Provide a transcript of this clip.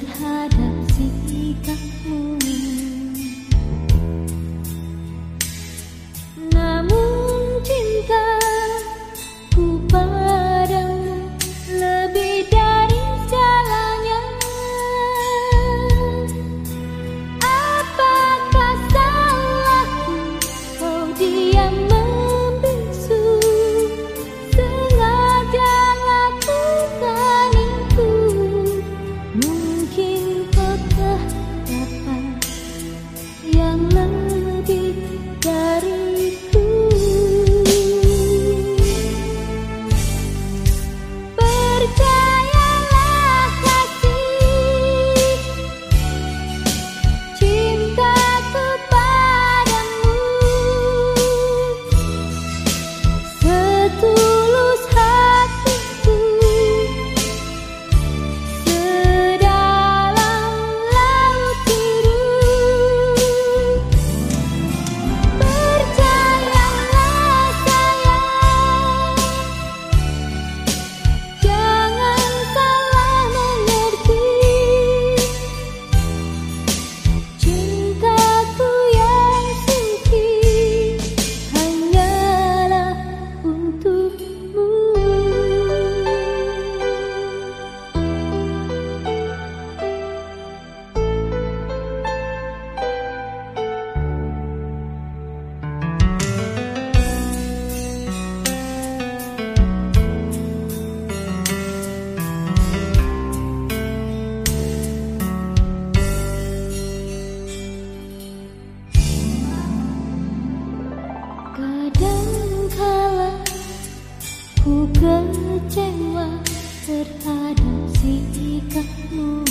terhadap kecewa terhadap sikapmu